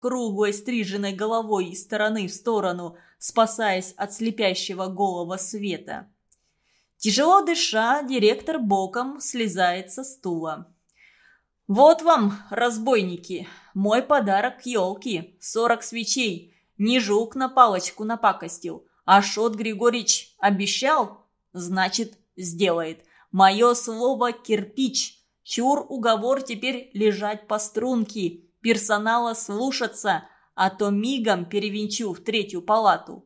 круглой стриженной головой из стороны в сторону, спасаясь от слепящего голого света. Тяжело дыша, директор боком слезает со стула. «Вот вам, разбойники, мой подарок к елке. Сорок свечей. Не жук на палочку напакостил. А Шот Григорьевич обещал? Значит, сделает. Мое слово кирпич. Чур уговор теперь лежать по струнке. Персонала слушаться, а то мигом перевинчу в третью палату.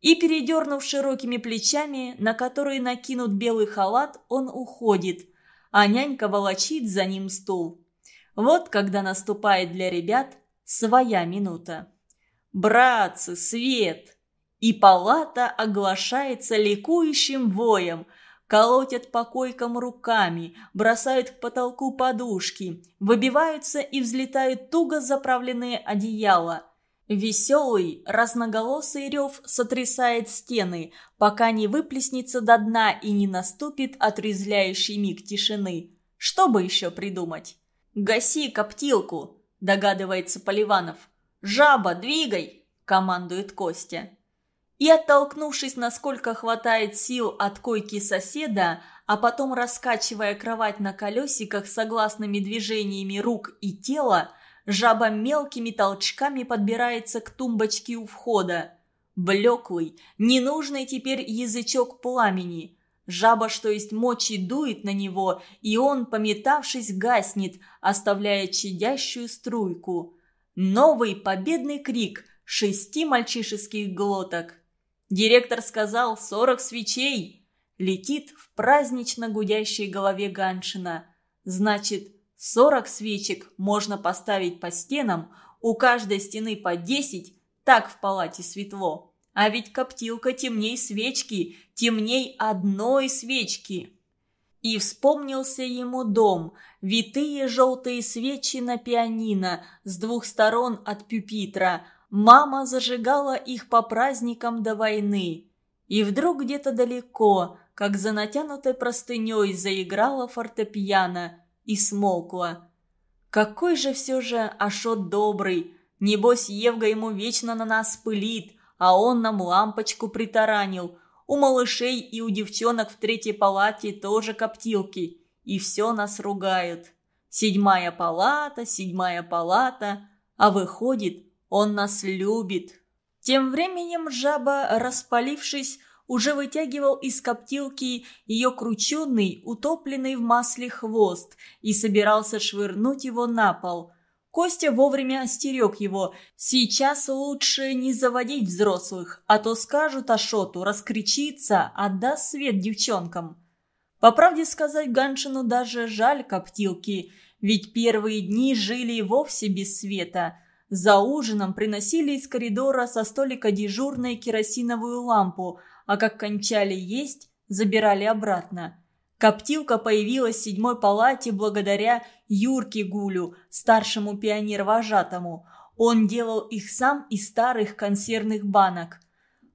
И, передернув широкими плечами, на которые накинут белый халат, он уходит, а нянька волочит за ним стул. Вот когда наступает для ребят своя минута. «Братцы, свет!» И палата оглашается ликующим воем. Колотят по койкам руками, бросают к потолку подушки, выбиваются и взлетают туго заправленные одеяла. Веселый, разноголосый рев сотрясает стены, пока не выплеснется до дна и не наступит отрезвляющий миг тишины. Что бы еще придумать? «Гаси коптилку!» – догадывается Поливанов. «Жаба, двигай!» – командует Костя. И, оттолкнувшись, насколько хватает сил от койки соседа, а потом раскачивая кровать на колесиках согласными движениями рук и тела, жаба мелкими толчками подбирается к тумбочке у входа. Блеклый, ненужный теперь язычок пламени. Жаба, что есть мочи, дует на него, и он, пометавшись, гаснет, оставляя чадящую струйку. Новый победный крик шести мальчишеских глоток. Директор сказал «сорок свечей!» Летит в празднично гудящей голове Ганшина. Значит, сорок свечек можно поставить по стенам, у каждой стены по десять, так в палате светло. А ведь коптилка темней свечки, темней одной свечки. И вспомнился ему дом, витые желтые свечи на пианино с двух сторон от пюпитра. Мама зажигала их по праздникам до войны. И вдруг где-то далеко, как за натянутой простыней, заиграла фортепиано и смолкла. Какой же все же Ашот добрый! Небось, Евга ему вечно на нас пылит – а он нам лампочку притаранил. У малышей и у девчонок в третьей палате тоже коптилки. И все нас ругают. Седьмая палата, седьмая палата. А выходит, он нас любит. Тем временем жаба, распалившись, уже вытягивал из коптилки ее крученный, утопленный в масле хвост и собирался швырнуть его на пол. Костя вовремя остерег его. Сейчас лучше не заводить взрослых, а то скажут Ашоту, раскричится, отдаст свет девчонкам. По правде сказать, Ганшину даже жаль коптилки, ведь первые дни жили вовсе без света. За ужином приносили из коридора со столика дежурной керосиновую лампу, а как кончали есть, забирали обратно. Коптилка появилась в седьмой палате благодаря Юрке Гулю, старшему пионер-вожатому. Он делал их сам из старых консервных банок.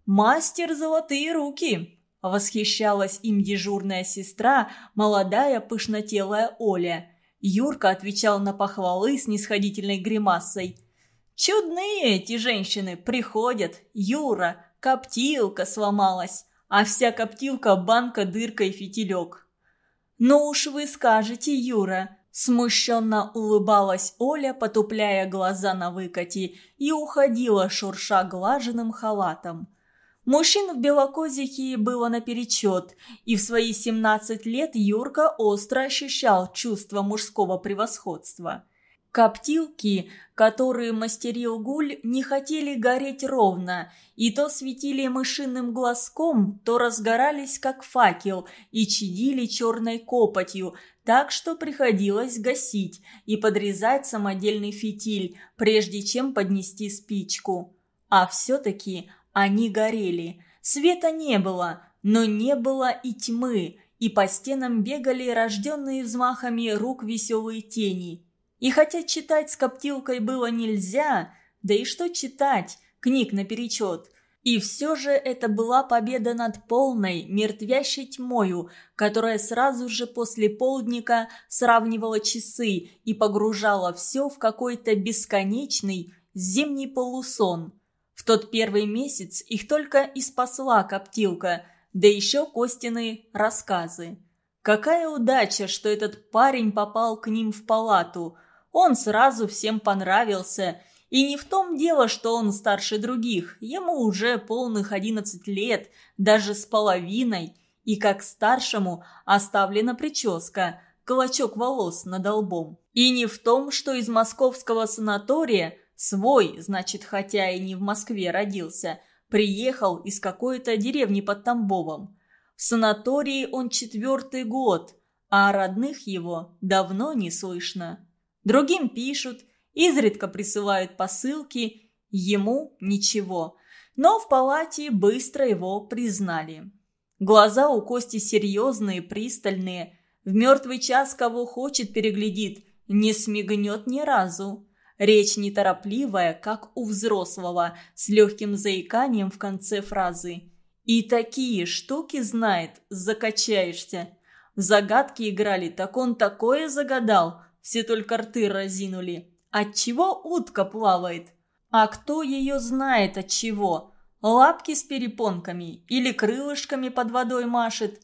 «Мастер золотые руки!» – восхищалась им дежурная сестра, молодая пышнотелая Оля. Юрка отвечал на похвалы с нисходительной гримасой. «Чудные эти женщины приходят. Юра, коптилка сломалась, а вся коптилка – банка, дырка и фитилек». «Ну уж вы скажете, Юра!» Смущенно улыбалась Оля, потупляя глаза на выкате, и уходила, шурша глаженным халатом. Мужчин в Белокозихе было наперечет, и в свои 17 лет Юрка остро ощущал чувство мужского превосходства. Коптилки, которые мастерил Гуль, не хотели гореть ровно, и то светили мышиным глазком, то разгорались как факел и чадили черной копотью, так что приходилось гасить и подрезать самодельный фитиль, прежде чем поднести спичку. А все-таки они горели. Света не было, но не было и тьмы, и по стенам бегали рожденные взмахами рук веселые тени – и хотя читать с коптилкой было нельзя, да и что читать, книг наперечет. И все же это была победа над полной, мертвящей тьмою, которая сразу же после полдника сравнивала часы и погружала все в какой-то бесконечный зимний полусон. В тот первый месяц их только и спасла коптилка, да еще Костины рассказы. Какая удача, что этот парень попал к ним в палату. Он сразу всем понравился. И не в том дело, что он старше других. Ему уже полных одиннадцать лет, даже с половиной. И как старшему оставлена прическа, клочок волос над лбом. И не в том, что из московского санатория свой, значит, хотя и не в Москве родился, приехал из какой-то деревни под Тамбовом. В санатории он четвертый год, а родных его давно не слышно. Другим пишут, изредка присылают посылки, ему ничего. Но в палате быстро его признали. Глаза у Кости серьезные, пристальные. В мертвый час кого хочет переглядит, не смигнет ни разу. Речь неторопливая, как у взрослого, с легким заиканием в конце фразы. И такие штуки знает, закачаешься. Загадки играли, так он такое загадал. Все только рты разинули. Отчего утка плавает? А кто ее знает от чего? Лапки с перепонками или крылышками под водой машет?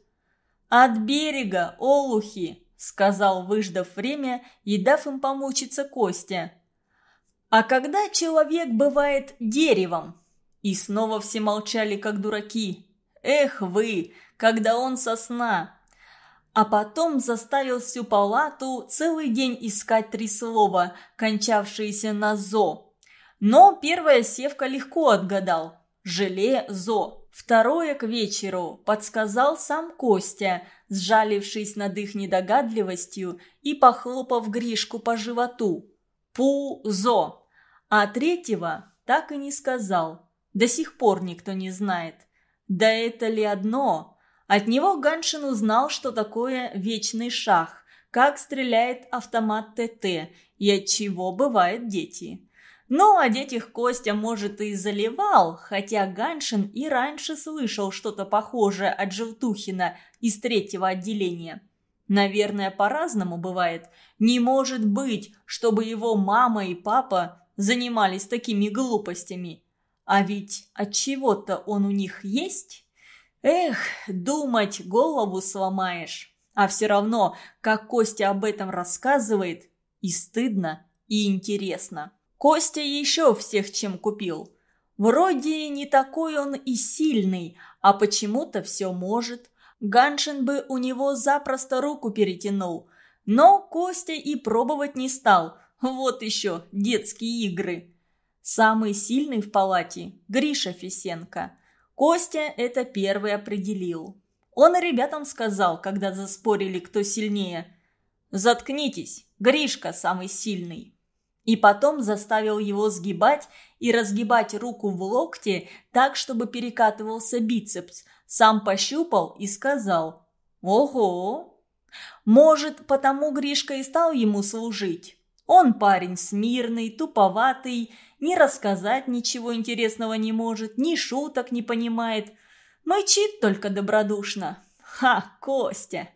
От берега, олухи, сказал, выждав время и дав им помучиться Костя. А когда человек бывает деревом? И снова все молчали, как дураки. «Эх вы, когда он сосна!» А потом заставил всю палату целый день искать три слова, кончавшиеся на «зо». Но первая севка легко отгадал. «Желе-зо». Второе к вечеру подсказал сам Костя, сжалившись над их недогадливостью и похлопав Гришку по животу. «Пу-зо». А третьего так и не сказал. До сих пор никто не знает. Да это ли одно? От него Ганшин узнал, что такое вечный шах, как стреляет автомат ТТ и от чего бывают дети. Ну, о детях Костя, может, и заливал, хотя Ганшин и раньше слышал что-то похожее от Желтухина из третьего отделения. Наверное, по-разному бывает. Не может быть, чтобы его мама и папа занимались такими глупостями. А ведь от чего-то он у них есть? Эх, думать голову сломаешь. А все равно, как Костя об этом рассказывает, и стыдно, и интересно. Костя еще всех чем купил. Вроде не такой он и сильный, а почему-то все может. Ганшин бы у него запросто руку перетянул. Но Костя и пробовать не стал. Вот еще детские игры. Самый сильный в палате – Гриша Фисенко. Костя это первый определил. Он ребятам сказал, когда заспорили, кто сильнее. «Заткнитесь, Гришка самый сильный». И потом заставил его сгибать и разгибать руку в локте так, чтобы перекатывался бицепс. Сам пощупал и сказал «Ого!». Может, потому Гришка и стал ему служить. Он парень смирный, туповатый, ни рассказать ничего интересного не может, ни шуток не понимает. Мычит только добродушно. Ха, Костя!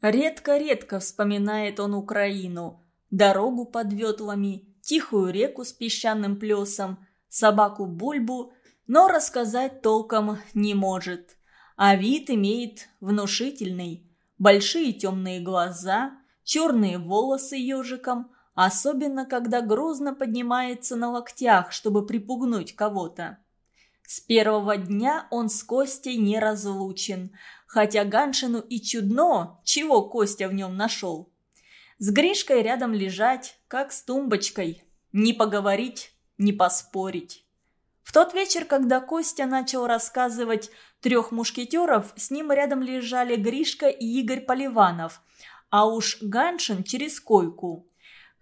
Редко-редко вспоминает он Украину. Дорогу под ветлами, тихую реку с песчаным плесом, собаку Бульбу, но рассказать толком не может. А вид имеет внушительный. Большие темные глаза, черные волосы ежиком – особенно когда грозно поднимается на локтях, чтобы припугнуть кого-то. С первого дня он с Костей не разлучен, хотя Ганшину и чудно, чего Костя в нем нашел. С Гришкой рядом лежать, как с тумбочкой, не поговорить, не поспорить. В тот вечер, когда Костя начал рассказывать трех мушкетеров, с ним рядом лежали Гришка и Игорь Поливанов, а уж Ганшин через койку.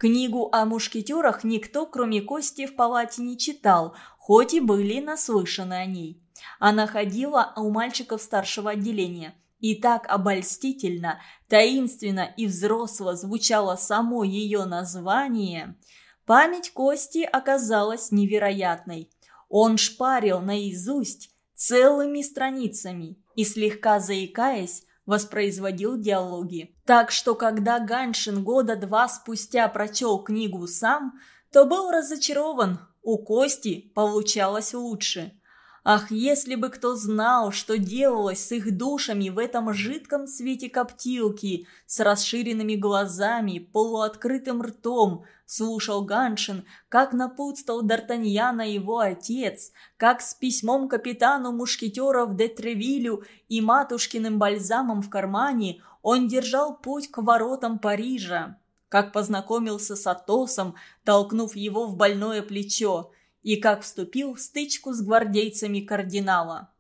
Книгу о мушкетерах никто, кроме Кости, в палате не читал, хоть и были наслышаны о ней. Она ходила у мальчиков старшего отделения. И так обольстительно, таинственно и взросло звучало само ее название. Память Кости оказалась невероятной. Он шпарил наизусть целыми страницами и, слегка заикаясь, воспроизводил диалоги. Так что когда Ганшин года два спустя прочел книгу сам, то был разочарован. у Кости получалось лучше. Ах, если бы кто знал, что делалось с их душами в этом жидком свете коптилки, с расширенными глазами, полуоткрытым ртом, слушал Ганшин, как напутствовал Д'Артаньяна его отец, как с письмом капитану мушкетеров де Тревилю и матушкиным бальзамом в кармане он держал путь к воротам Парижа, как познакомился с Атосом, толкнув его в больное плечо, и как вступил в стычку с гвардейцами кардинала.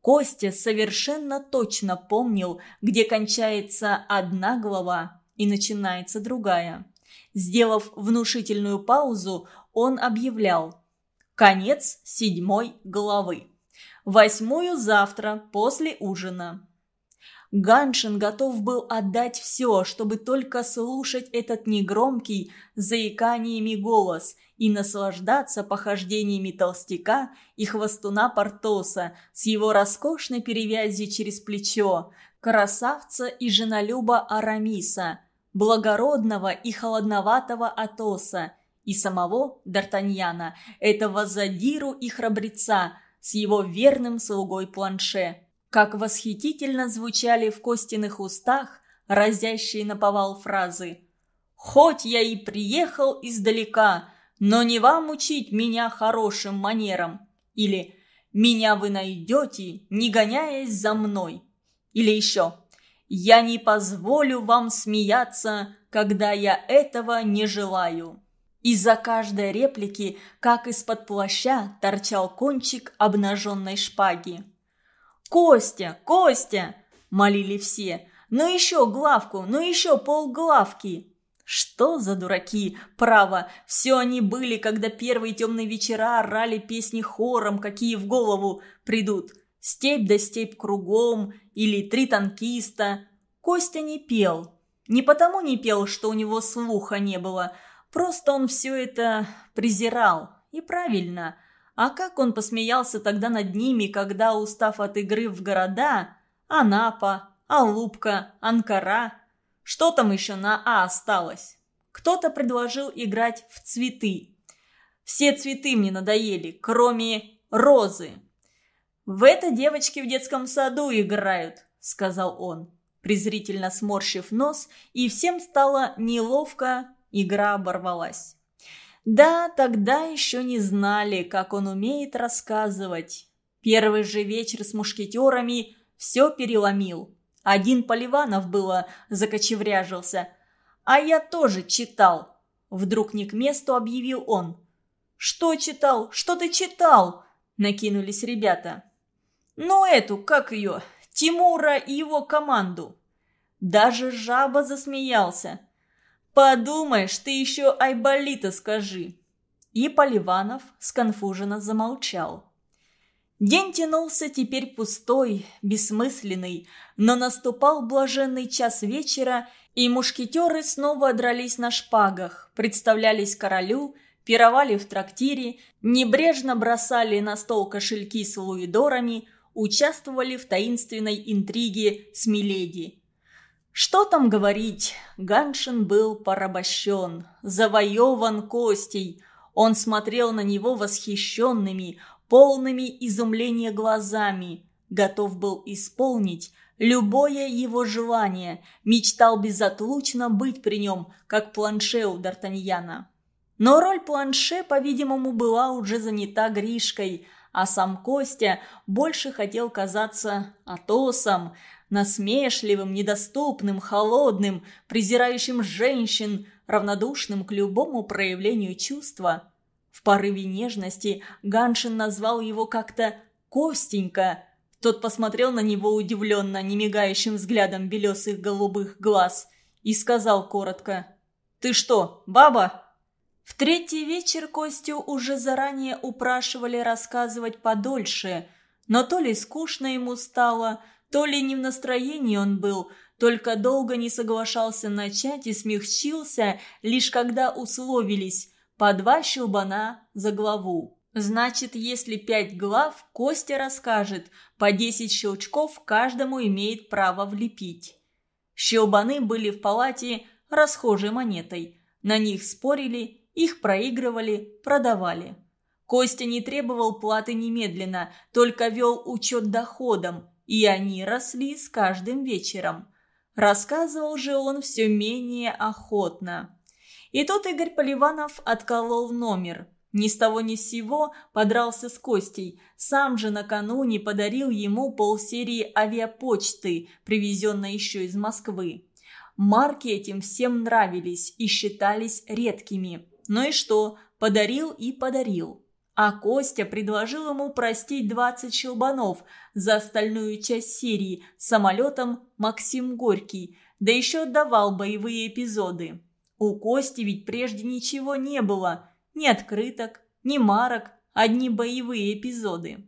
Костя совершенно точно помнил, где кончается одна глава и начинается другая. Сделав внушительную паузу, он объявлял «Конец седьмой главы. Восьмую завтра после ужина». Ганшин готов был отдать все, чтобы только слушать этот негромкий, заиканиями голос и наслаждаться похождениями толстяка и хвостуна Портоса с его роскошной перевязью через плечо, красавца и женолюба Арамиса, благородного и холодноватого Атоса и самого Д'Артаньяна, этого задиру и храбреца с его верным слугой Планше. Как восхитительно звучали в Костиных устах разящие наповал фразы «Хоть я и приехал издалека, но не вам учить меня хорошим манерам» или «Меня вы найдете, не гоняясь за мной» или еще «Я не позволю вам смеяться, когда я этого не желаю». Из-за каждой реплики, как из-под плаща, торчал кончик обнаженной шпаги. «Костя! Костя!» – молили все. «Ну еще главку! Ну еще полглавки!» Что за дураки? Право, все они были, когда первые темные вечера орали песни хором, какие в голову придут. «Степь да степь кругом» или «Три танкиста». Костя не пел. Не потому не пел, что у него слуха не было. Просто он все это презирал. И правильно. А как он посмеялся тогда над ними, когда, устав от игры в города, Анапа, Алупка, Анкара, что там еще на А осталось? Кто-то предложил играть в цветы. Все цветы мне надоели, кроме розы. «В это девочки в детском саду играют», — сказал он, презрительно сморщив нос, и всем стало неловко, игра оборвалась. Да, тогда еще не знали, как он умеет рассказывать. Первый же вечер с мушкетерами все переломил. Один Поливанов было закочевряжился. А я тоже читал. Вдруг не к месту объявил он. «Что читал? Что ты читал?» Накинулись ребята. «Ну эту, как ее, Тимура и его команду». Даже жаба засмеялся. «Подумаешь, ты еще Айболита скажи!» И Поливанов сконфуженно замолчал. День тянулся теперь пустой, бессмысленный, но наступал блаженный час вечера, и мушкетеры снова дрались на шпагах, представлялись королю, пировали в трактире, небрежно бросали на стол кошельки с луидорами, участвовали в таинственной интриге с Миледи. Что там говорить, Ганшин был порабощен, завоеван Костей. Он смотрел на него восхищенными, полными изумления глазами, готов был исполнить любое его желание, мечтал безотлучно быть при нем, как планше у Д'Артаньяна. Но роль планше, по-видимому, была уже занята Гришкой, а сам Костя больше хотел казаться Атосом – насмешливым, недоступным, холодным, презирающим женщин, равнодушным к любому проявлению чувства. В порыве нежности Ганшин назвал его как-то «Костенька». Тот посмотрел на него удивленно, немигающим взглядом белесых голубых глаз и сказал коротко «Ты что, баба?» В третий вечер Костю уже заранее упрашивали рассказывать подольше, но то ли скучно ему стало, то ли не в настроении он был, только долго не соглашался начать и смягчился, лишь когда условились по два щелбана за главу. Значит, если пять глав, Костя расскажет, по десять щелчков каждому имеет право влепить. Щелбаны были в палате расхожей монетой. На них спорили, их проигрывали, продавали. Костя не требовал платы немедленно, только вел учет доходам, и они росли с каждым вечером. Рассказывал же он все менее охотно. И тут Игорь Поливанов отколол номер. Ни с того ни с сего подрался с Костей. Сам же накануне подарил ему полсерии авиапочты, привезенной еще из Москвы. Марки этим всем нравились и считались редкими. Ну и что, подарил и подарил. А Костя предложил ему простить 20 щелбанов за остальную часть серии самолетом «Максим Горький», да еще отдавал боевые эпизоды. У Кости ведь прежде ничего не было, ни открыток, ни марок, одни боевые эпизоды.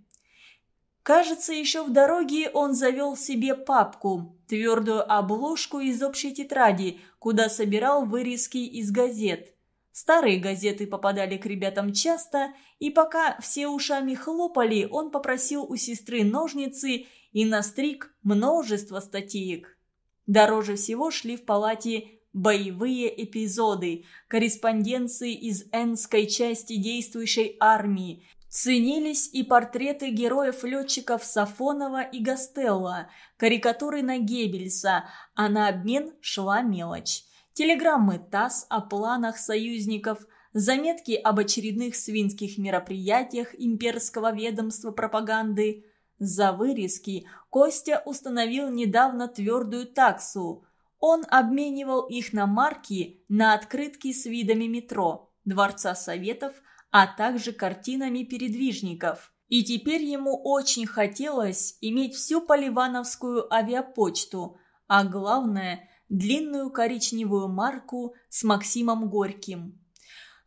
Кажется, еще в дороге он завел себе папку, твердую обложку из общей тетради, куда собирал вырезки из газет. Старые газеты попадали к ребятам часто, и пока все ушами хлопали, он попросил у сестры ножницы и настриг множество статеек. Дороже всего шли в палате боевые эпизоды, корреспонденции из Энской части действующей армии, Ценились и портреты героев-летчиков Сафонова и Гастелла, карикатуры на Геббельса, а на обмен шла мелочь телеграммы ТАСС о планах союзников, заметки об очередных свинских мероприятиях имперского ведомства пропаганды. За вырезки Костя установил недавно твердую таксу. Он обменивал их на марки на открытки с видами метро, Дворца Советов, а также картинами передвижников. И теперь ему очень хотелось иметь всю поливановскую авиапочту, а главное – длинную коричневую марку с Максимом Горьким.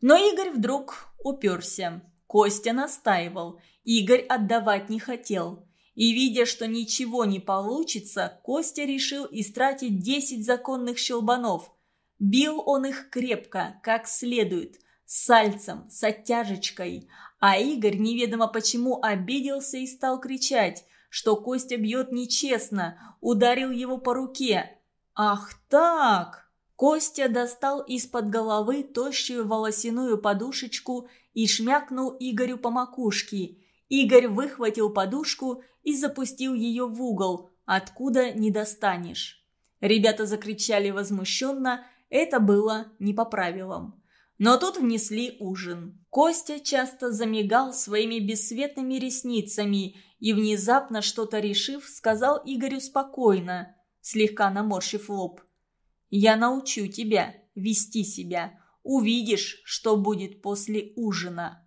Но Игорь вдруг уперся. Костя настаивал. Игорь отдавать не хотел. И, видя, что ничего не получится, Костя решил истратить 10 законных щелбанов. Бил он их крепко, как следует, с сальцем, с оттяжечкой. А Игорь неведомо почему обиделся и стал кричать, что Костя бьет нечестно, ударил его по руке, «Ах так!» Костя достал из-под головы тощую волосяную подушечку и шмякнул Игорю по макушке. Игорь выхватил подушку и запустил ее в угол, откуда не достанешь. Ребята закричали возмущенно, это было не по правилам. Но тут внесли ужин. Костя часто замигал своими бесцветными ресницами и, внезапно что-то решив, сказал Игорю спокойно – слегка наморщив лоб. «Я научу тебя вести себя. Увидишь, что будет после ужина».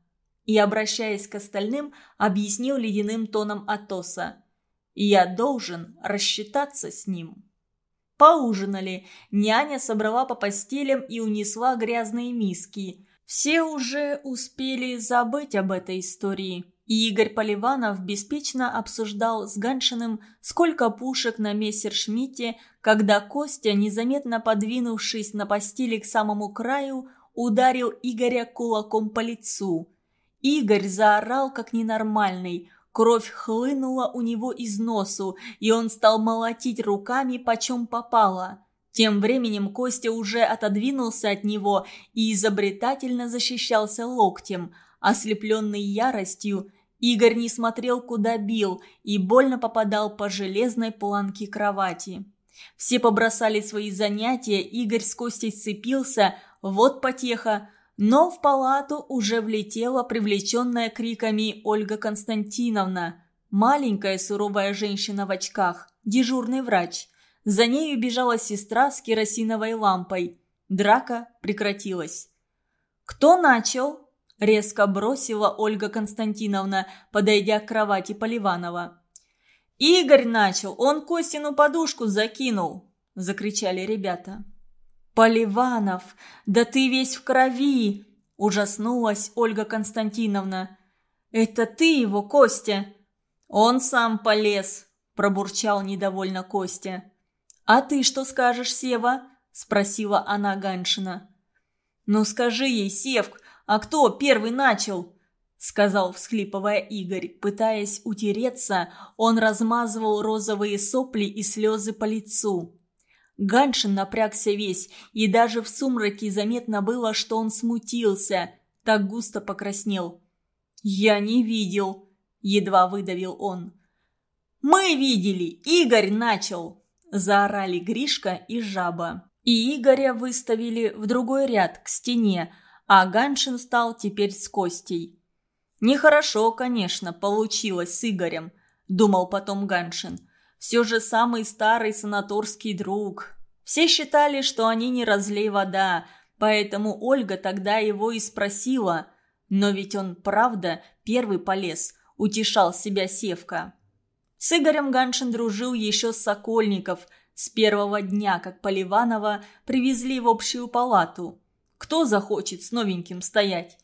И, обращаясь к остальным, объяснил ледяным тоном Атоса. «Я должен рассчитаться с ним». Поужинали. Няня собрала по постелям и унесла грязные миски. Все уже успели забыть об этой истории. И Игорь Поливанов беспечно обсуждал с Ганшиным, сколько пушек на мессершмитте, когда Костя, незаметно подвинувшись на постели к самому краю, ударил Игоря кулаком по лицу. Игорь заорал, как ненормальный. Кровь хлынула у него из носу, и он стал молотить руками, почем попало. Тем временем Костя уже отодвинулся от него и изобретательно защищался локтем. Ослепленный яростью, Игорь не смотрел, куда бил, и больно попадал по железной планке кровати. Все побросали свои занятия, Игорь с Костей сцепился, вот потеха. Но в палату уже влетела привлеченная криками Ольга Константиновна. Маленькая суровая женщина в очках, дежурный врач. За нею бежала сестра с керосиновой лампой. Драка прекратилась. «Кто начал?» резко бросила Ольга Константиновна, подойдя к кровати Поливанова. «Игорь начал, он Костину подушку закинул!» – закричали ребята. «Поливанов, да ты весь в крови!» – ужаснулась Ольга Константиновна. «Это ты его, Костя!» «Он сам полез!» – пробурчал недовольно Костя. «А ты что скажешь, Сева?» – спросила она Ганшина. «Ну скажи ей, Севк, «А кто первый начал?» — сказал, всхлипывая Игорь. Пытаясь утереться, он размазывал розовые сопли и слезы по лицу. Ганшин напрягся весь, и даже в сумраке заметно было, что он смутился, так густо покраснел. «Я не видел», — едва выдавил он. «Мы видели! Игорь начал!» – заорали Гришка и Жаба. И Игоря выставили в другой ряд, к стене, а Ганшин стал теперь с Костей. «Нехорошо, конечно, получилось с Игорем», – думал потом Ганшин. «Все же самый старый санаторский друг. Все считали, что они не разлей вода, поэтому Ольга тогда его и спросила. Но ведь он, правда, первый полез, утешал себя Севка». С Игорем Ганшин дружил еще с Сокольников с первого дня, как Поливанова привезли в общую палату. Кто захочет с новеньким стоять?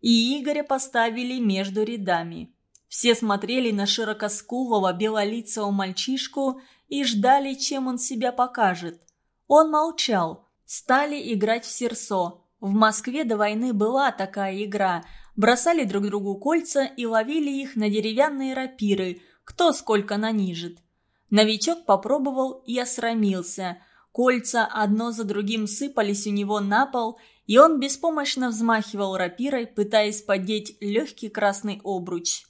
И Игоря поставили между рядами. Все смотрели на широкоскулого белолицего мальчишку и ждали, чем он себя покажет. Он молчал. Стали играть в серсо. В Москве до войны была такая игра. Бросали друг другу кольца и ловили их на деревянные рапиры – кто сколько нанижит. Новичок попробовал и осрамился. Кольца одно за другим сыпались у него на пол, и он беспомощно взмахивал рапирой, пытаясь поддеть легкий красный обруч.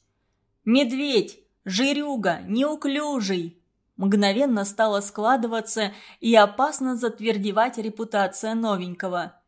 «Медведь! Жирюга! Неуклюжий!» Мгновенно стало складываться и опасно затвердевать репутация новенького.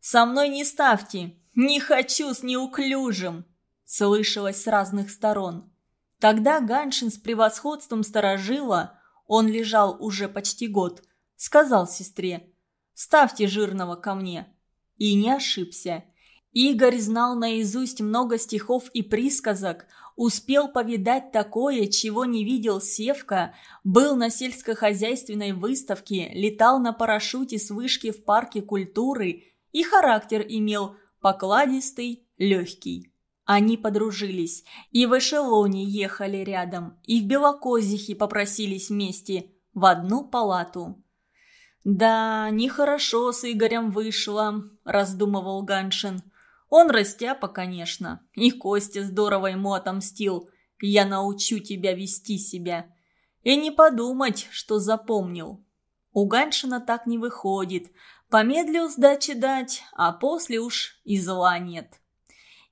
«Со мной не ставьте! Не хочу с неуклюжим!» Слышалось с разных сторон. Тогда Ганшин с превосходством сторожила, он лежал уже почти год, сказал сестре «Ставьте жирного ко мне». И не ошибся. Игорь знал наизусть много стихов и присказок, успел повидать такое, чего не видел Севка, был на сельскохозяйственной выставке, летал на парашюте с вышки в парке культуры и характер имел покладистый, легкий. Они подружились, и в эшелоне ехали рядом, и в Белокозихе попросились вместе в одну палату. «Да, нехорошо с Игорем вышло», – раздумывал Ганшин. «Он растяпа, конечно, и Костя здорово ему отомстил. Я научу тебя вести себя. И не подумать, что запомнил». У Ганшина так не выходит. Помедлил сдачи дать, а после уж и зла нет.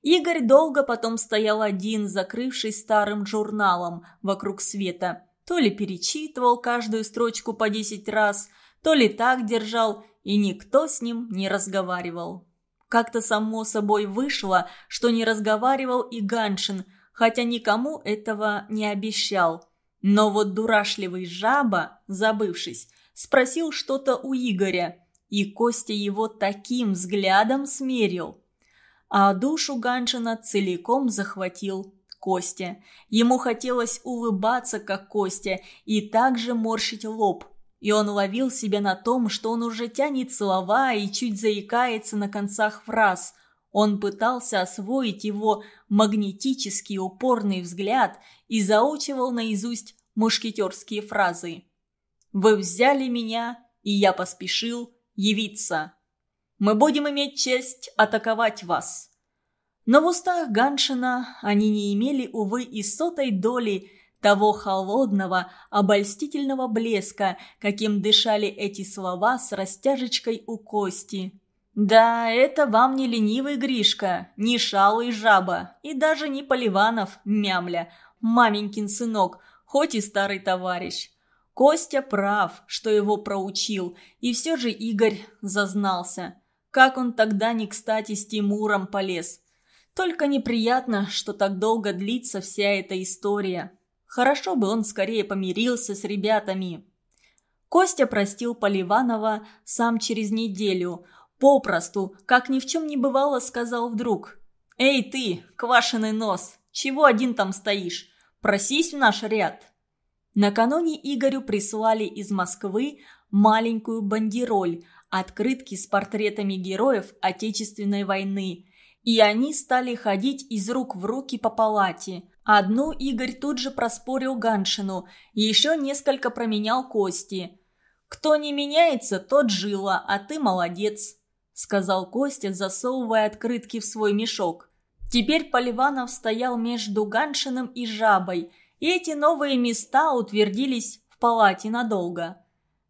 Игорь долго потом стоял один, закрывшись старым журналом вокруг света. То ли перечитывал каждую строчку по десять раз, то ли так держал, и никто с ним не разговаривал. Как-то само собой вышло, что не разговаривал и Ганшин, хотя никому этого не обещал. Но вот дурашливый жаба, забывшись, спросил что-то у Игоря, и Костя его таким взглядом смерил – а душу Ганшина целиком захватил Костя. Ему хотелось улыбаться, как Костя, и также морщить лоб. И он ловил себя на том, что он уже тянет слова и чуть заикается на концах фраз. Он пытался освоить его магнетический упорный взгляд и заучивал наизусть мушкетерские фразы. «Вы взяли меня, и я поспешил явиться». Мы будем иметь честь атаковать вас». Но в устах Ганшина они не имели, увы, и сотой доли того холодного, обольстительного блеска, каким дышали эти слова с растяжечкой у кости. «Да, это вам не ленивый Гришка, не шалый жаба, и даже не Поливанов, мямля, маменькин сынок, хоть и старый товарищ. Костя прав, что его проучил, и все же Игорь зазнался. Как он тогда не кстати с Тимуром полез. Только неприятно, что так долго длится вся эта история. Хорошо бы он скорее помирился с ребятами. Костя простил Поливанова сам через неделю. Попросту, как ни в чем не бывало, сказал вдруг. «Эй ты, квашеный нос, чего один там стоишь? Просись в наш ряд». Накануне Игорю прислали из Москвы маленькую бандероль, открытки с портретами героев Отечественной войны. И они стали ходить из рук в руки по палате. Одну Игорь тут же проспорил Ганшину, еще несколько променял кости. «Кто не меняется, тот жила, а ты молодец», — сказал Костя, засовывая открытки в свой мешок. Теперь Поливанов стоял между Ганшиным и Жабой, и эти новые места утвердились в палате надолго.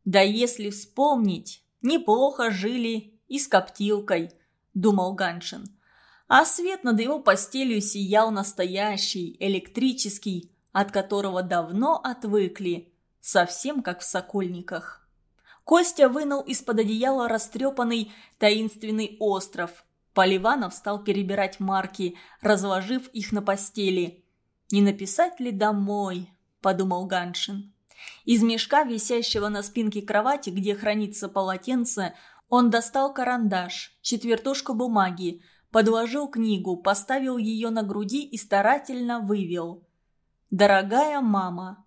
Да если вспомнить, Неплохо жили и с коптилкой, думал Ганшин. А свет над его постелью сиял настоящий, электрический, от которого давно отвыкли, совсем как в Сокольниках. Костя вынул из-под одеяла растрепанный таинственный остров. Поливанов стал перебирать марки, разложив их на постели. «Не написать ли домой?» – подумал Ганшин. Из мешка, висящего на спинке кровати, где хранится полотенце, он достал карандаш, четвертушку бумаги, подложил книгу, поставил ее на груди и старательно вывел. «Дорогая мама,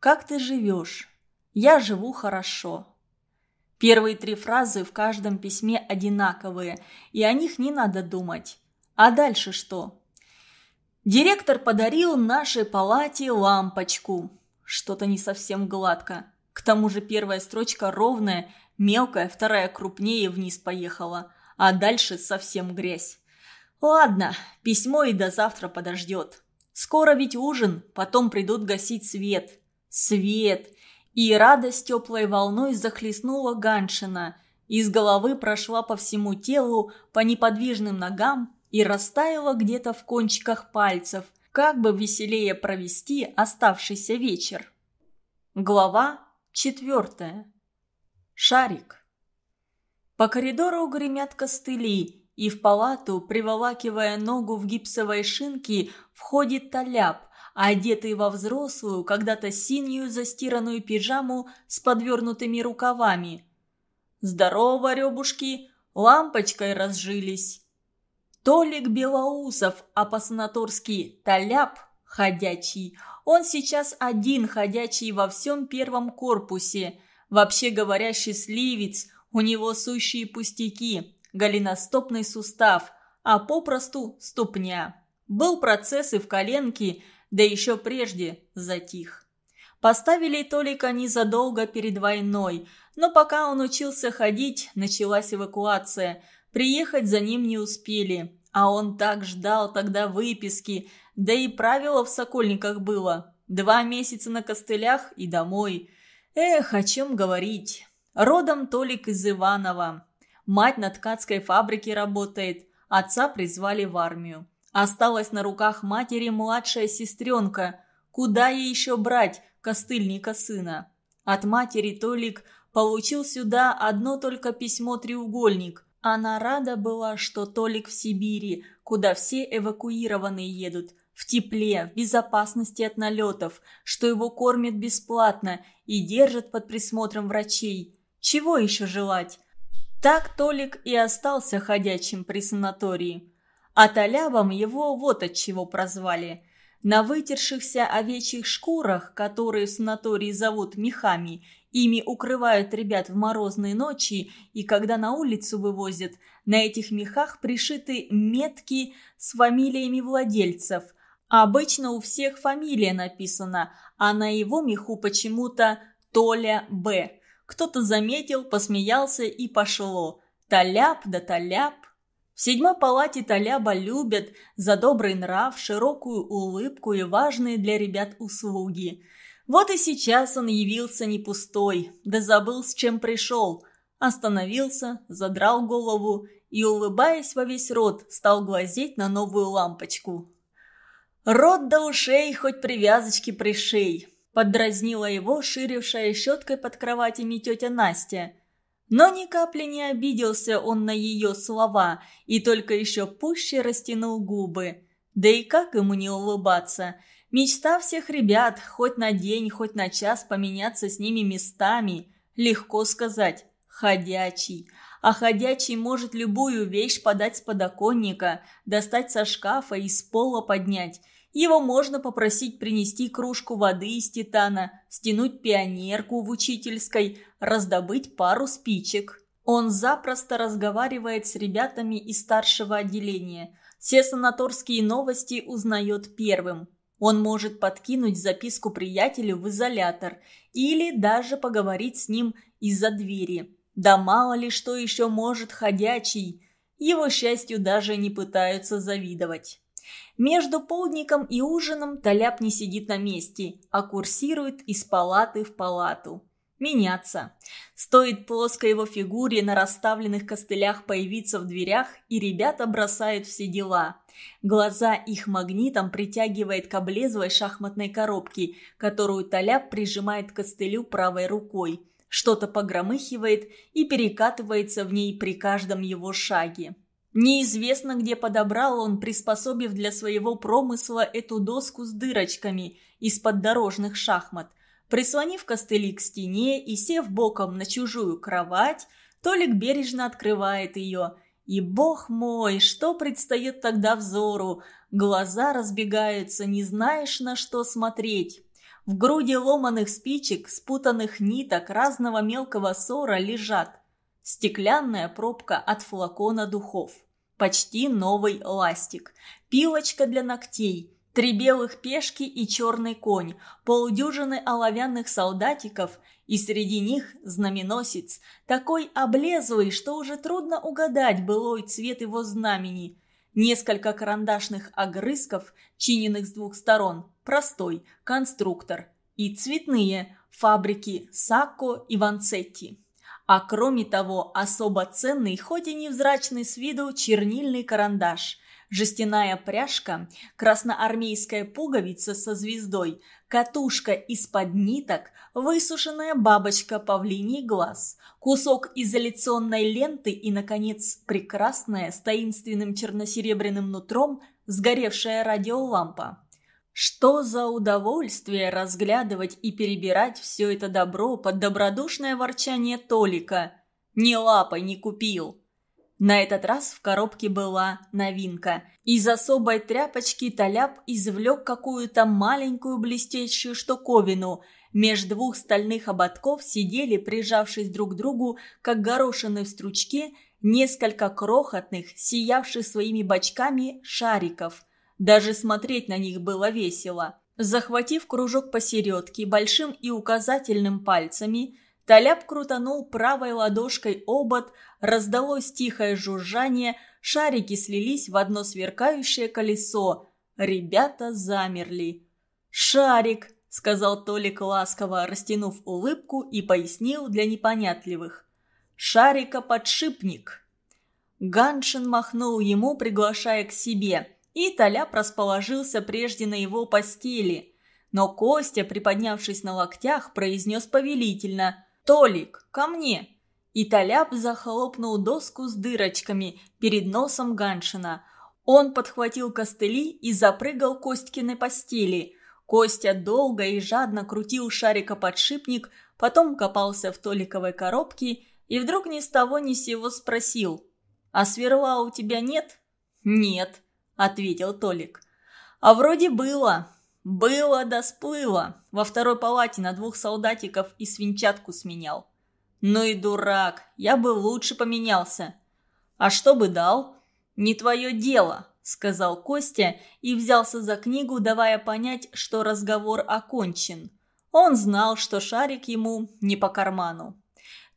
как ты живешь? Я живу хорошо». Первые три фразы в каждом письме одинаковые, и о них не надо думать. А дальше что? Директор подарил нашей палате лампочку. Что-то не совсем гладко. К тому же первая строчка ровная, мелкая, вторая крупнее вниз поехала, а дальше совсем грязь. Ладно, письмо и до завтра подождет. Скоро ведь ужин, потом придут гасить свет. Свет! И радость теплой волной захлестнула Ганшина. Из головы прошла по всему телу, по неподвижным ногам и растаяла где-то в кончиках пальцев, как бы веселее провести оставшийся вечер. Глава четвертая. Шарик. По коридору гремят костыли, и в палату, приволакивая ногу в гипсовой шинке, входит Таляп, одетый во взрослую, когда-то синюю застиранную пижаму с подвернутыми рукавами. «Здорово, ребушки! Лампочкой разжились!» Толик Белоусов, а по-санаторски Таляп, ходячий. Он сейчас один ходячий во всем первом корпусе. Вообще говоря, счастливец, у него сущие пустяки голеностопный сустав, а попросту ступня. Был процесс и в коленке, да еще прежде затих. Поставили Толика незадолго перед войной, но пока он учился ходить, началась эвакуация. Приехать за ним не успели, а он так ждал тогда выписки, да и правило в Сокольниках было. Два месяца на костылях и домой. Эх, о чем говорить. Родом Толик из Иванова. Мать на ткацкой фабрике работает, отца призвали в армию. Осталась на руках матери младшая сестренка. Куда ей еще брать костыльника сына? От матери Толик получил сюда одно только письмо-треугольник. Она рада была, что Толик в Сибири, куда все эвакуированные едут, в тепле, в безопасности от налетов, что его кормят бесплатно и держат под присмотром врачей. Чего еще желать? Так Толик и остался ходячим при санатории. А Толябом его вот от чего прозвали. На вытершихся овечьих шкурах, которые в санатории зовут мехами, ими укрывают ребят в морозные ночи, и когда на улицу вывозят, на этих мехах пришиты метки с фамилиями владельцев. Обычно у всех фамилия написана, а на его меху почему-то Толя Б. Кто-то заметил, посмеялся и пошло. Таляп да таляп. В седьмой палате Таляба любят за добрый нрав, широкую улыбку и важные для ребят услуги. Вот и сейчас он явился не пустой, да забыл, с чем пришел. Остановился, задрал голову и, улыбаясь во весь рот, стал глазеть на новую лампочку. Рот до ушей, хоть привязочки пришей. Поддразнила его ширившая щеткой под кроватями тетя Настя. Но ни капли не обиделся он на ее слова и только еще пуще растянул губы. Да и как ему не улыбаться? Мечта всех ребят, хоть на день, хоть на час поменяться с ними местами. Легко сказать «ходячий». А ходячий может любую вещь подать с подоконника, достать со шкафа и с пола поднять – его можно попросить принести кружку воды из титана, стянуть пионерку в учительской, раздобыть пару спичек. Он запросто разговаривает с ребятами из старшего отделения. Все санаторские новости узнает первым. Он может подкинуть записку приятелю в изолятор или даже поговорить с ним из-за двери. Да мало ли что еще может ходячий. Его счастью даже не пытаются завидовать. Между полдником и ужином Толяп не сидит на месте, а курсирует из палаты в палату. меняться. Стоит плоской его фигуре на расставленных костылях появиться в дверях, и ребята бросают все дела. Глаза их магнитом притягивает к облезлой шахматной коробке, которую Толяп прижимает к костылю правой рукой. Что-то погромыхивает и перекатывается в ней при каждом его шаге. Неизвестно, где подобрал он, приспособив для своего промысла эту доску с дырочками из-под дорожных шахмат. Прислонив костыли к стене и сев боком на чужую кровать, Толик бережно открывает ее. И, бог мой, что предстает тогда взору? Глаза разбегаются, не знаешь, на что смотреть. В груди ломаных спичек, спутанных ниток разного мелкого ссора лежат. Стеклянная пробка от флакона духов. Почти новый ластик. Пилочка для ногтей – Три белых пешки и черный конь, полдюжины оловянных солдатиков, и среди них знаменосец, такой облезлый, что уже трудно угадать былой цвет его знамени. Несколько карандашных огрызков, чиненных с двух сторон, простой, конструктор, и цветные, фабрики Сакко и Ванцетти. А кроме того, особо ценный, хоть и невзрачный с виду, чернильный карандаш – жестяная пряжка, красноармейская пуговица со звездой, катушка из-под ниток, высушенная бабочка павлиний глаз, кусок изоляционной ленты и, наконец, прекрасная с таинственным черносеребряным нутром сгоревшая радиолампа. Что за удовольствие разглядывать и перебирать все это добро под добродушное ворчание Толика. «Ни лапой не купил!» На этот раз в коробке была новинка. Из особой тряпочки Толяп извлек какую-то маленькую блестящую штуковину. Меж двух стальных ободков сидели, прижавшись друг к другу, как горошины в стручке, несколько крохотных, сиявших своими бочками, шариков. Даже смотреть на них было весело. Захватив кружок посередке большим и указательным пальцами – Толяп крутанул правой ладошкой обод, раздалось тихое жужжание, шарики слились в одно сверкающее колесо. Ребята замерли. «Шарик!» — сказал Толик ласково, растянув улыбку и пояснил для непонятливых. «Шарика-подшипник!» Ганшин махнул ему, приглашая к себе, и Толяп расположился прежде на его постели. Но Костя, приподнявшись на локтях, произнес повелительно «Толик, ко мне!» И Толяп захлопнул доску с дырочками перед носом Ганшина. Он подхватил костыли и запрыгал Костькиной постели. Костя долго и жадно крутил шарика-подшипник, потом копался в Толиковой коробке и вдруг ни с того ни с сего спросил. «А сверла у тебя нет?» «Нет», — ответил Толик. «А вроде было. Было да сплыло. Во второй палате на двух солдатиков и свинчатку сменял. Ну и дурак, я бы лучше поменялся. А что бы дал? Не твое дело, сказал Костя и взялся за книгу, давая понять, что разговор окончен. Он знал, что шарик ему не по карману.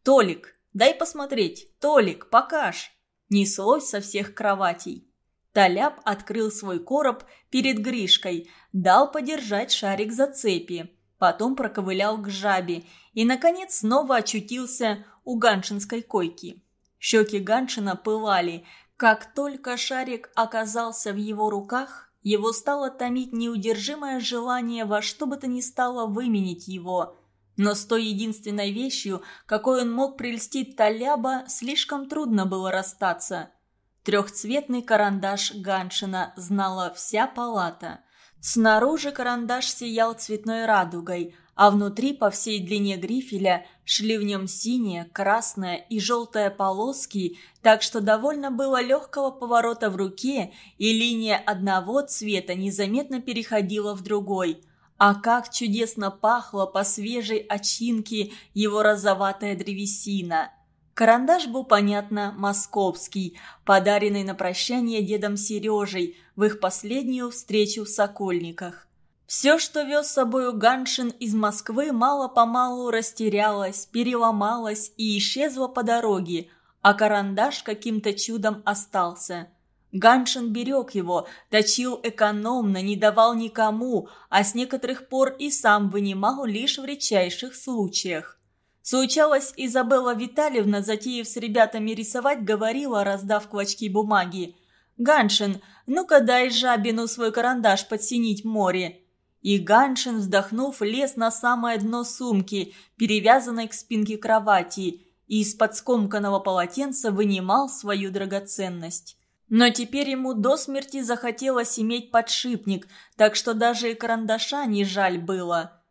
«Толик, дай посмотреть! Толик, покаж!» Неслось со всех кроватей. Толяп открыл свой короб перед Гришкой, дал подержать шарик за цепи, потом проковылял к жабе и, наконец, снова очутился у ганшинской койки. Щеки Ганшина пылали. Как только шарик оказался в его руках, его стало томить неудержимое желание во что бы то ни стало выменить его. Но с той единственной вещью, какой он мог прельстить Таляба, слишком трудно было расстаться – Трехцветный карандаш Ганшина знала вся палата. Снаружи карандаш сиял цветной радугой, а внутри по всей длине грифеля шли в нем синие, красная и желтая полоски, так что довольно было легкого поворота в руке, и линия одного цвета незаметно переходила в другой. А как чудесно пахло по свежей очинке его розоватая древесина – Карандаш был, понятно, московский, подаренный на прощание дедом Сережей в их последнюю встречу в Сокольниках. Все, что вез с собою Ганшин из Москвы, мало-помалу растерялось, переломалось и исчезло по дороге, а карандаш каким-то чудом остался. Ганшин берег его, точил экономно, не давал никому, а с некоторых пор и сам вынимал лишь в редчайших случаях. Случалось, Изабелла Витальевна, затеяв с ребятами рисовать, говорила, раздав клочки бумаги. «Ганшин, ну-ка дай жабину свой карандаш подсинить море». И Ганшин, вздохнув, лез на самое дно сумки, перевязанной к спинке кровати, и из-под скомканного полотенца вынимал свою драгоценность. Но теперь ему до смерти захотелось иметь подшипник, так что даже и карандаша не жаль было.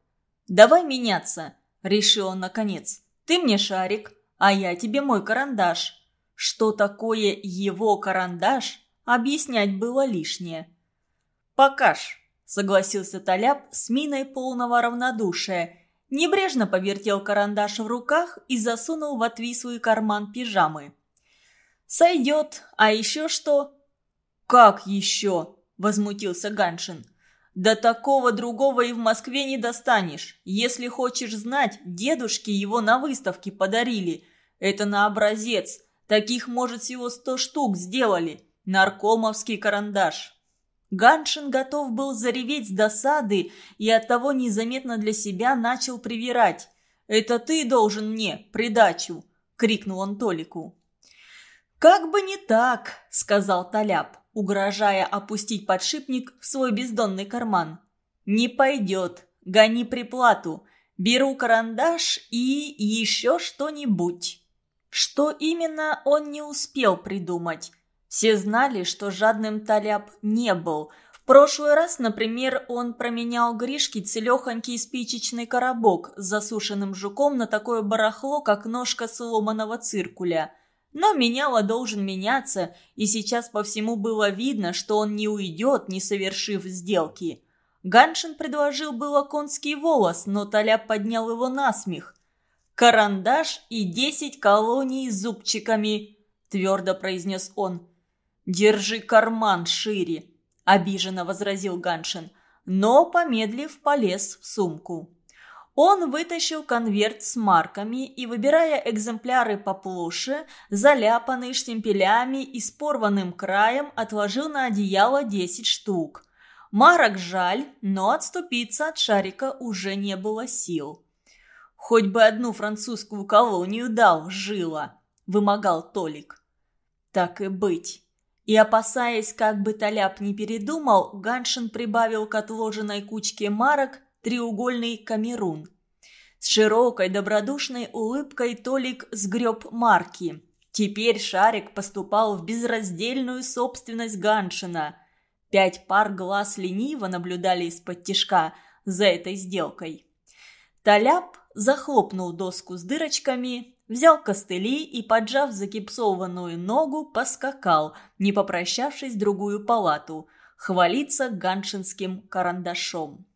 «Давай меняться», — решил он наконец. «Ты мне шарик, а я тебе мой карандаш». Что такое его карандаш, объяснять было лишнее. «Покаж», — согласился Толяп с миной полного равнодушия. Небрежно повертел карандаш в руках и засунул в отвислый карман пижамы. «Сойдет. А еще что?» «Как еще?» – возмутился Ганшин. «Да такого другого и в Москве не достанешь. Если хочешь знать, дедушке его на выставке подарили. Это на образец. Таких, может, всего сто штук сделали. Наркомовский карандаш». Ганшин готов был зареветь с досады и оттого незаметно для себя начал привирать. «Это ты должен мне придачу!» — крикнул он Толику. «Как бы не так», — сказал Толяп, угрожая опустить подшипник в свой бездонный карман. «Не пойдет. Гони приплату. Беру карандаш и еще что-нибудь». Что именно он не успел придумать. Все знали, что жадным Толяп не был. В прошлый раз, например, он променял Гришке целехонький спичечный коробок с засушенным жуком на такое барахло, как ножка сломанного циркуля – но меняло должен меняться, и сейчас по всему было видно, что он не уйдет, не совершив сделки. Ганшин предложил было конский волос, но Толя поднял его на смех. «Карандаш и десять колоний с зубчиками», – твердо произнес он. «Держи карман шире», – обиженно возразил Ганшин, но, помедлив, полез в сумку. Он вытащил конверт с марками и, выбирая экземпляры поплоше, заляпанные штемпелями и с порванным краем, отложил на одеяло 10 штук. Марок жаль, но отступиться от шарика уже не было сил. «Хоть бы одну французскую колонию дал, жила», – вымогал Толик. «Так и быть». И, опасаясь, как бы Толяп не передумал, Ганшин прибавил к отложенной кучке марок треугольный камерун. С широкой добродушной улыбкой Толик сгреб марки. Теперь шарик поступал в безраздельную собственность Ганшина. Пять пар глаз лениво наблюдали из-под тишка за этой сделкой. Толяп захлопнул доску с дырочками, взял костыли и, поджав закипсованную ногу, поскакал, не попрощавшись в другую палату, хвалиться ганшинским карандашом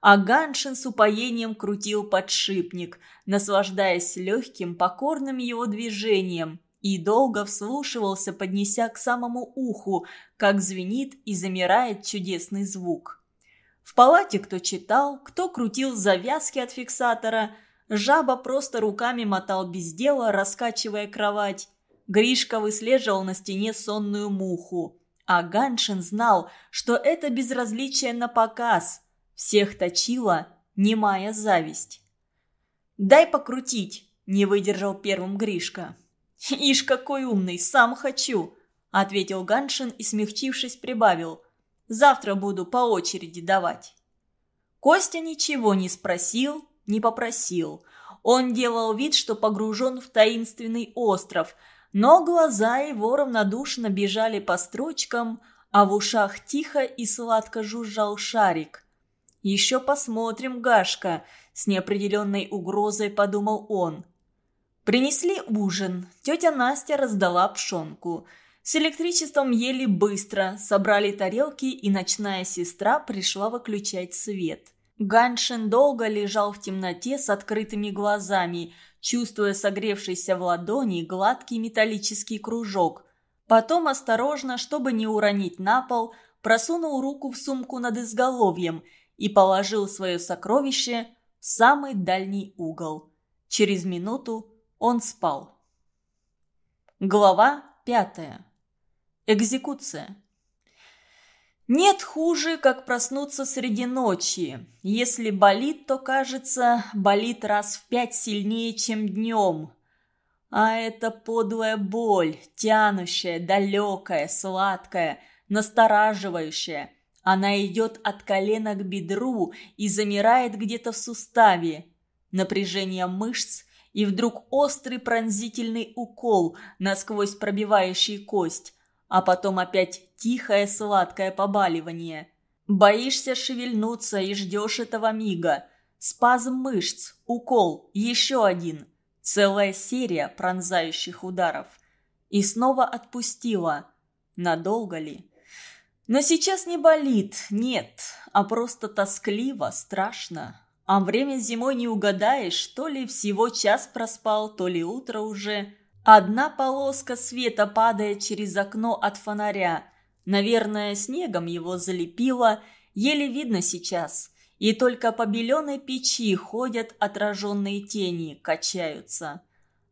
а Ганшин с упоением крутил подшипник, наслаждаясь легким, покорным его движением, и долго вслушивался, поднеся к самому уху, как звенит и замирает чудесный звук. В палате кто читал, кто крутил завязки от фиксатора, жаба просто руками мотал без дела, раскачивая кровать. Гришка выслеживал на стене сонную муху. А Ганшин знал, что это безразличие на показ – всех точила немая зависть. «Дай покрутить!» – не выдержал первым Гришка. «Ишь, какой умный, сам хочу!» – ответил Ганшин и, смягчившись, прибавил. «Завтра буду по очереди давать». Костя ничего не спросил, не попросил. Он делал вид, что погружен в таинственный остров, но глаза его равнодушно бежали по строчкам, а в ушах тихо и сладко жужжал шарик – «Еще посмотрим, Гашка», – с неопределенной угрозой подумал он. Принесли ужин. Тетя Настя раздала пшенку. С электричеством ели быстро, собрали тарелки, и ночная сестра пришла выключать свет. Ганшин долго лежал в темноте с открытыми глазами, чувствуя согревшийся в ладони гладкий металлический кружок. Потом осторожно, чтобы не уронить на пол, просунул руку в сумку над изголовьем – и положил свое сокровище в самый дальний угол. Через минуту он спал. Глава пятая. Экзекуция. Нет хуже, как проснуться среди ночи. Если болит, то, кажется, болит раз в пять сильнее, чем днем. А это подлая боль, тянущая, далекая, сладкая, настораживающая. Она идет от колена к бедру и замирает где-то в суставе. Напряжение мышц и вдруг острый пронзительный укол, насквозь пробивающий кость, а потом опять тихое сладкое побаливание. Боишься шевельнуться и ждешь этого мига. Спазм мышц, укол, еще один. Целая серия пронзающих ударов. И снова отпустила. Надолго ли? Но сейчас не болит, нет, а просто тоскливо, страшно. А время зимой не угадаешь, то ли всего час проспал, то ли утро уже. Одна полоска света падает через окно от фонаря. Наверное, снегом его залепило, еле видно сейчас. И только по беленой печи ходят отраженные тени, качаются.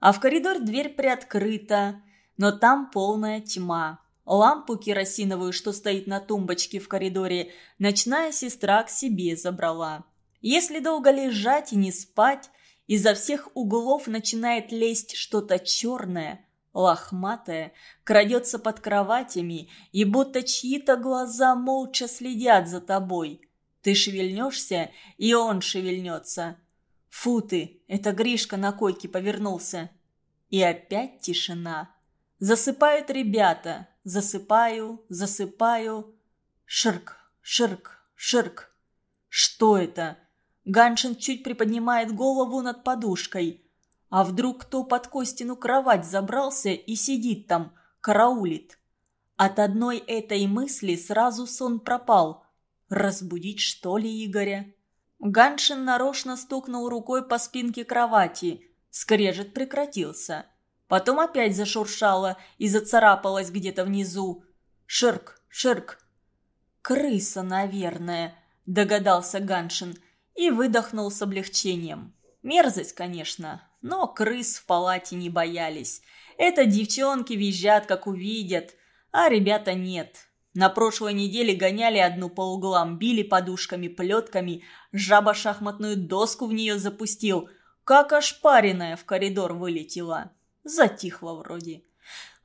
А в коридор дверь приоткрыта, но там полная тьма. Лампу керосиновую, что стоит на тумбочке в коридоре, ночная сестра к себе забрала. Если долго лежать и не спать, изо всех углов начинает лезть что-то черное, лохматое, крадется под кроватями, и будто чьи-то глаза молча следят за тобой. Ты шевельнешься, и он шевельнется. Фу ты, это Гришка на койке повернулся. И опять тишина. Засыпают ребята. Засыпаю, засыпаю. Ширк, ширк, ширк. Что это? Ганшин чуть приподнимает голову над подушкой. А вдруг кто под Костину кровать забрался и сидит там, караулит? От одной этой мысли сразу сон пропал. Разбудить, что ли, Игоря? Ганшин нарочно стукнул рукой по спинке кровати. Скрежет прекратился. Потом опять зашуршало и зацарапалось где-то внизу. Ширк, ширк. «Крыса, наверное», — догадался Ганшин и выдохнул с облегчением. Мерзость, конечно, но крыс в палате не боялись. Это девчонки визжат, как увидят, а ребята нет. На прошлой неделе гоняли одну по углам, били подушками, плетками, жаба шахматную доску в нее запустил, как ошпаренная в коридор вылетела. Затихло вроде.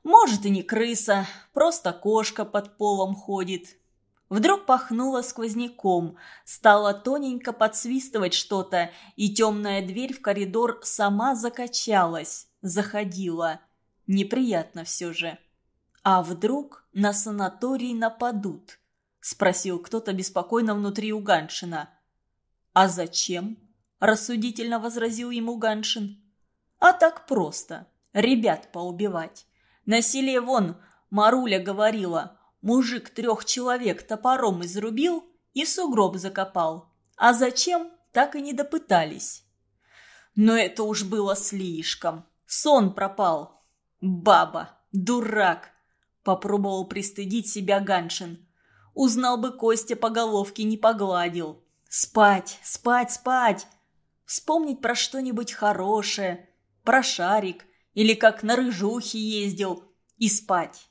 Может и не крыса, просто кошка под полом ходит, Вдруг пахнуло сквозняком, стало тоненько подсвистывать что-то, и темная дверь в коридор сама закачалась, заходила. Неприятно все же. «А вдруг на санаторий нападут?» – спросил кто-то беспокойно внутри у Ганшина. «А зачем?» – рассудительно возразил ему Ганшин. «А так просто. Ребят поубивать. Насилие вон, Маруля говорила, Мужик трех человек топором изрубил и сугроб закопал. А зачем, так и не допытались. Но это уж было слишком. Сон пропал. Баба, дурак. Попробовал пристыдить себя Ганшин. Узнал бы Костя по головке не погладил. Спать, спать, спать. Вспомнить про что-нибудь хорошее. Про шарик. Или как на рыжухе ездил. И спать.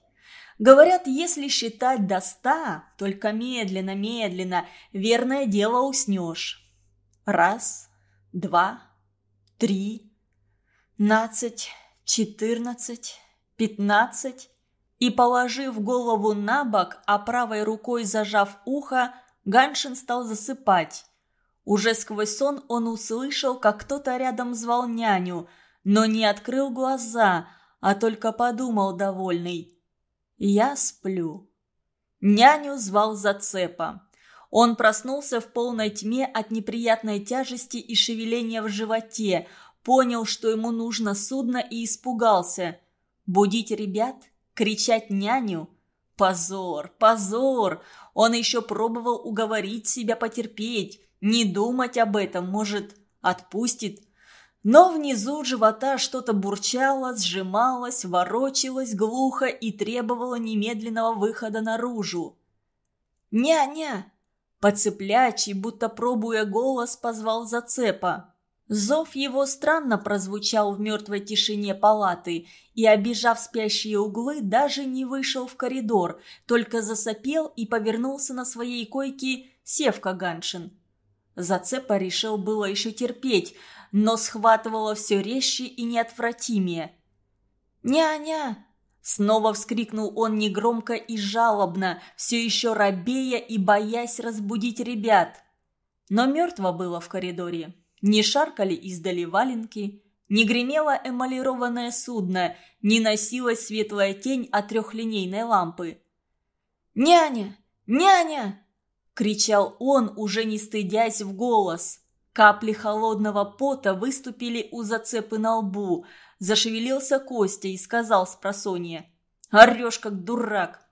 Говорят, если считать до ста, только медленно-медленно, верное дело уснешь. Раз, два, три, надцать, четырнадцать, пятнадцать. И, положив голову на бок, а правой рукой зажав ухо, Ганшин стал засыпать. Уже сквозь сон он услышал, как кто-то рядом звал няню, но не открыл глаза, а только подумал довольный. Я сплю. Няню звал Зацепа. Он проснулся в полной тьме от неприятной тяжести и шевеления в животе, понял, что ему нужно судно и испугался. Будить ребят? Кричать няню? Позор, позор! Он еще пробовал уговорить себя потерпеть, не думать об этом, может, отпустит. Но внизу живота что-то бурчало, сжималось, ворочалось глухо и требовало немедленного выхода наружу. «Ня-ня!» Подцеплячий, будто пробуя голос, позвал зацепа. Зов его странно прозвучал в мертвой тишине палаты, и, обижав спящие углы, даже не вышел в коридор, только засопел и повернулся на своей койке Севка Ганшин. Зацепа решил было еще терпеть, но схватывало все резче и неотвратимее. «Ня-ня!» Снова вскрикнул он негромко и жалобно, все еще робея и боясь разбудить ребят. Но мертво было в коридоре. Не шаркали издали валенки, не гремело эмалированное судно, не носилась светлая тень от трехлинейной лампы. «Няня! Няня!» — кричал он, уже не стыдясь в голос. Капли холодного пота выступили у зацепы на лбу. Зашевелился Костя и сказал с просонья. «Орешь, как дурак!»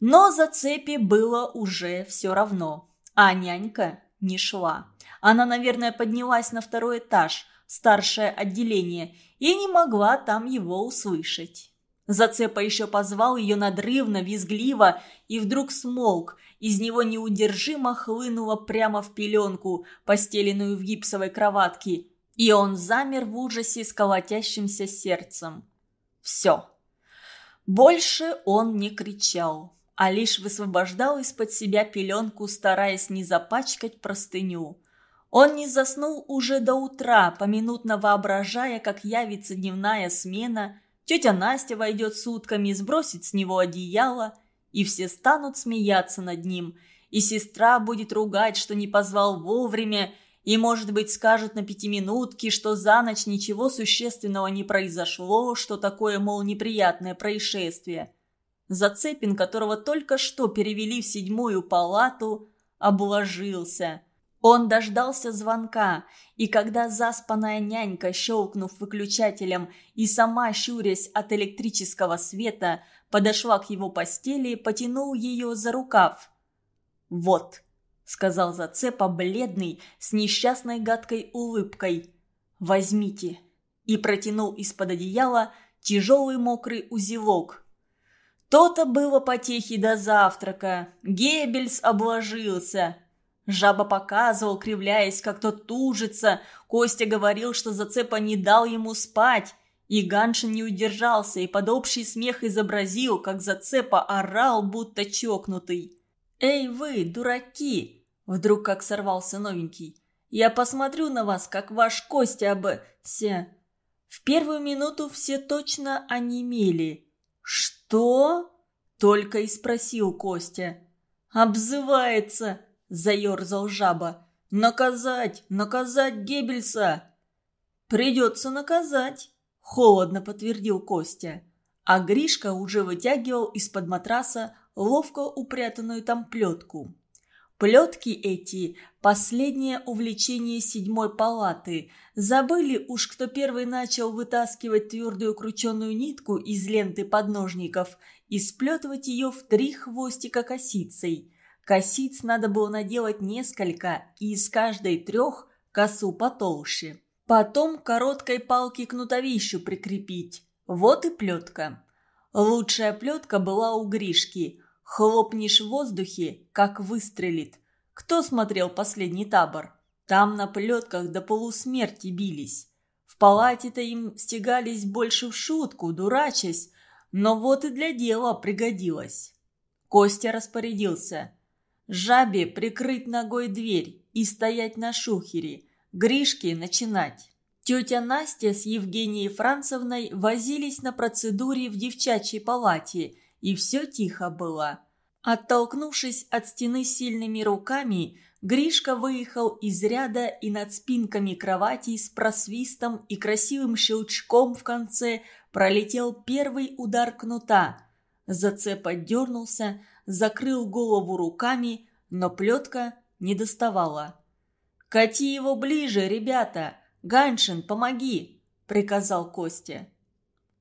Но зацепе было уже все равно. А нянька не шла. Она, наверное, поднялась на второй этаж, старшее отделение, и не могла там его услышать. Зацепа еще позвал ее надрывно, визгливо, и вдруг смолк. Из него неудержимо хлынуло прямо в пеленку, постеленную в гипсовой кроватке. И он замер в ужасе с колотящимся сердцем. Все. Больше он не кричал а лишь высвобождал из-под себя пеленку, стараясь не запачкать простыню. Он не заснул уже до утра, поминутно воображая, как явится дневная смена, тетя Настя войдет сутками, сбросит с него одеяло, и все станут смеяться над ним, и сестра будет ругать, что не позвал вовремя, и, может быть, скажет на пятиминутке, что за ночь ничего существенного не произошло, что такое, мол, неприятное происшествие. Зацепин, которого только что перевели в седьмую палату, обложился. Он дождался звонка, и когда заспанная нянька, щелкнув выключателем и сама щурясь от электрического света, подошла к его постели, потянул ее за рукав. «Вот», — сказал Зацепа, бледный, с несчастной гадкой улыбкой, — «возьмите», и протянул из-под одеяла тяжелый мокрый узелок — то-то было потехи до завтрака. Геббельс обложился. Жаба показывал, кривляясь, как тот тужится. Костя говорил, что Зацепа не дал ему спать. И Ганшин не удержался и под общий смех изобразил, как Зацепа орал, будто чокнутый. «Эй вы, дураки!» Вдруг как сорвался новенький. «Я посмотрю на вас, как ваш Костя об... се...» В первую минуту все точно онемели – «Что?» – только и спросил Костя. «Обзывается!» – заерзал жаба. «Наказать! Наказать Геббельса!» «Придется наказать!» – холодно подтвердил Костя. А Гришка уже вытягивал из-под матраса ловко упрятанную там плетку. Плетки эти – последнее увлечение седьмой палаты. Забыли уж, кто первый начал вытаскивать твердую крученую нитку из ленты подножников и сплетывать ее в три хвостика косицей. Косиц надо было наделать несколько, и из каждой трех косу потолще. Потом короткой палки к нутовищу прикрепить. Вот и плетка. Лучшая плетка была у Гришки – Хлопнешь в воздухе, как выстрелит. Кто смотрел последний табор? Там на плетках до полусмерти бились. В палате-то им стегались больше в шутку, дурачась, но вот и для дела пригодилось. Костя распорядился. Жабе прикрыть ногой дверь и стоять на шухере. Гришке начинать. Тетя Настя с Евгенией Францевной возились на процедуре в девчачьей палате – и все тихо было. Оттолкнувшись от стены сильными руками, Гришка выехал из ряда и над спинками кроватей с просвистом и красивым щелчком в конце пролетел первый удар кнута. Зацеп отдернулся, закрыл голову руками, но плетка не доставала. «Кати его ближе, ребята! Ганшин, помоги!» – приказал Костя.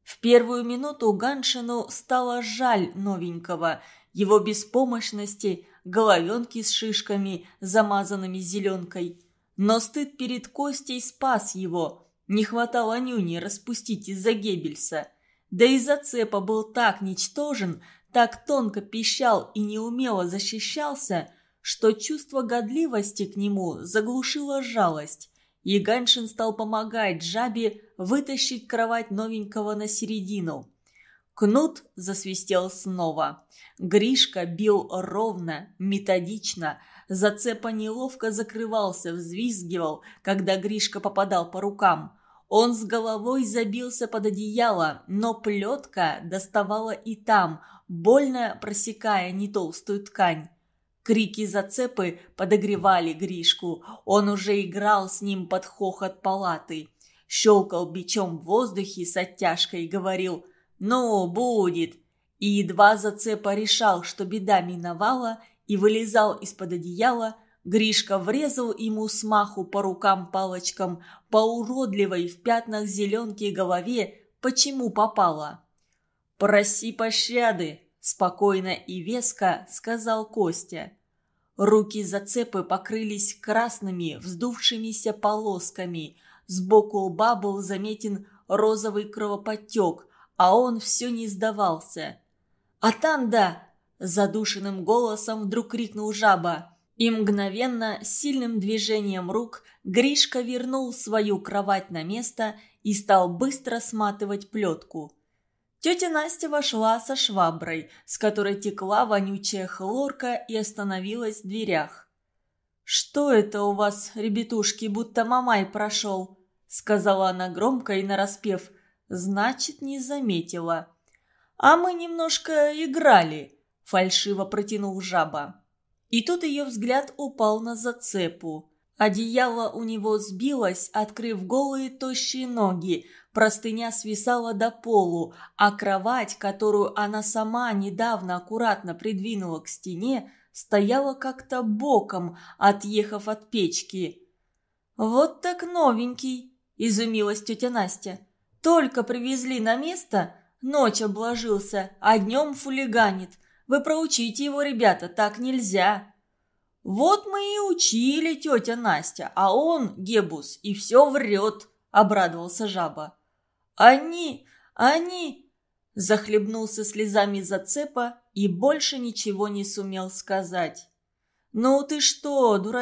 В первую минуту Ганшину стало жаль новенького, его беспомощности, головенки с шишками, замазанными зеленкой. Но стыд перед Костей спас его. Не хватало нюни распустить из-за Геббельса. Да и зацепа был так ничтожен, так тонко пищал и неумело защищался, что чувство годливости к нему заглушило жалость, Яганшин стал помогать жабе вытащить кровать новенького на середину. Кнут засвистел снова. Гришка бил ровно, методично. Зацепа неловко закрывался, взвизгивал, когда Гришка попадал по рукам. Он с головой забился под одеяло, но плетка доставала и там, больно просекая нетолстую ткань. Крики зацепы подогревали Гришку. Он уже играл с ним под хохот палаты. Щелкал бичом в воздухе с оттяжкой и говорил «Ну, будет!» И едва зацепа решал, что беда миновала, и вылезал из-под одеяла, Гришка врезал ему смаху по рукам палочкам, по уродливой в пятнах зеленке голове, почему попало. «Проси пощады!» Спокойно и веско сказал Костя. Руки зацепы покрылись красными, вздувшимися полосками. Сбоку лба был заметен розовый кровоподтек, а он все не сдавался. «А там да!» – задушенным голосом вдруг крикнул жаба. И мгновенно, сильным движением рук, Гришка вернул свою кровать на место и стал быстро сматывать плетку. Тетя Настя вошла со шваброй, с которой текла вонючая хлорка и остановилась в дверях. «Что это у вас, ребятушки, будто мамай прошел?» — сказала она громко и нараспев. «Значит, не заметила». «А мы немножко играли», — фальшиво протянул жаба. И тут ее взгляд упал на зацепу. Одеяло у него сбилось, открыв голые тощие ноги, простыня свисала до полу, а кровать, которую она сама недавно аккуратно придвинула к стене, стояла как-то боком, отъехав от печки. «Вот так новенький!» – изумилась тетя Настя. «Только привезли на место, ночь обложился, а днем фулиганит. Вы проучите его, ребята, так нельзя!» «Вот мы и учили, тетя Настя, а он, Гебус, и все врет», — обрадовался жаба. «Они, они...» — захлебнулся слезами зацепа и больше ничего не сумел сказать. «Ну ты что, дурачок?»